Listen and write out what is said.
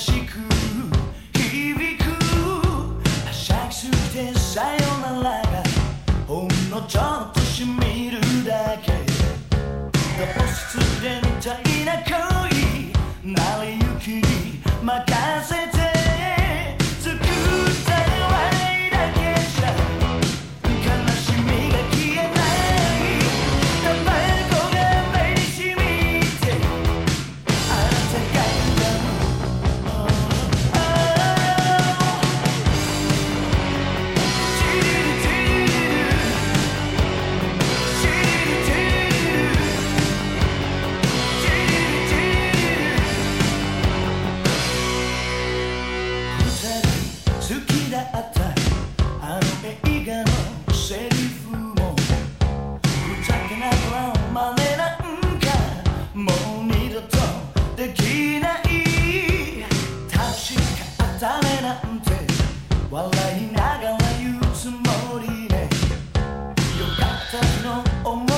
しく響く浅くてさよならがほんのちょっとしるだけ。みたい？成り行き任せて。笑いながら言うつもりでよかったの思い